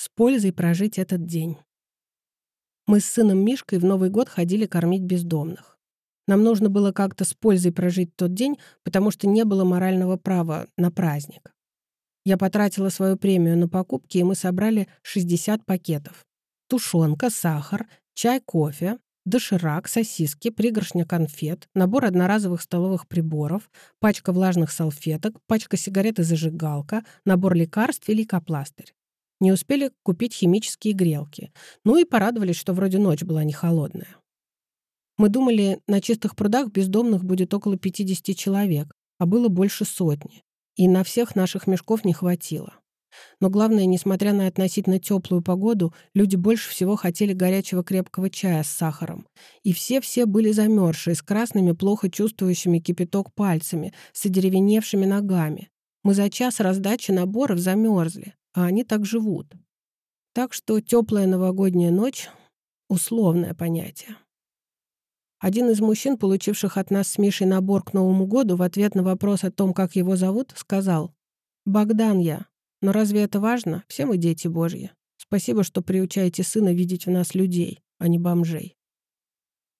С пользой прожить этот день. Мы с сыном Мишкой в Новый год ходили кормить бездомных. Нам нужно было как-то с пользой прожить тот день, потому что не было морального права на праздник. Я потратила свою премию на покупки, и мы собрали 60 пакетов. Тушенка, сахар, чай, кофе, доширак, сосиски, пригоршня конфет, набор одноразовых столовых приборов, пачка влажных салфеток, пачка сигарет и зажигалка, набор лекарств и лейкопластырь. Не успели купить химические грелки. Ну и порадовались, что вроде ночь была не холодная. Мы думали, на чистых прудах бездомных будет около 50 человек, а было больше сотни. И на всех наших мешков не хватило. Но главное, несмотря на относительно теплую погоду, люди больше всего хотели горячего крепкого чая с сахаром. И все-все были замерзшие, с красными, плохо чувствующими кипяток пальцами, с одеревеневшими ногами. Мы за час раздачи наборов замерзли, а они так живут. Так что теплая новогодняя ночь — условное понятие. Один из мужчин, получивших от нас с Мишей набор к Новому году, в ответ на вопрос о том, как его зовут, сказал «Богдан я. Но разве это важно? Все мы дети Божьи. Спасибо, что приучаете сына видеть в нас людей, а не бомжей».